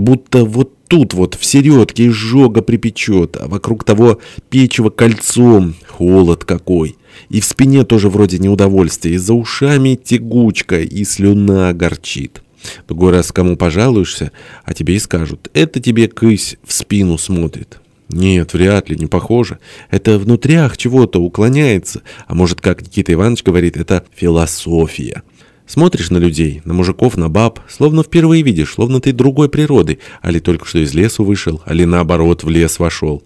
будто вот тут вот в середке изжога припечет, а вокруг того печива кольцом холод какой. И в спине тоже вроде неудовольствие, и за ушами тягучка, и слюна горчит. Другой раз кому пожалуешься, а тебе и скажут, это тебе кысь в спину смотрит. Нет, вряд ли, не похоже. Это внутрях чего-то уклоняется. А может, как Никита Иванович говорит, это философия. Смотришь на людей, на мужиков, на баб, словно впервые видишь, словно ты другой природы, али только что из лесу вышел, али наоборот в лес вошел.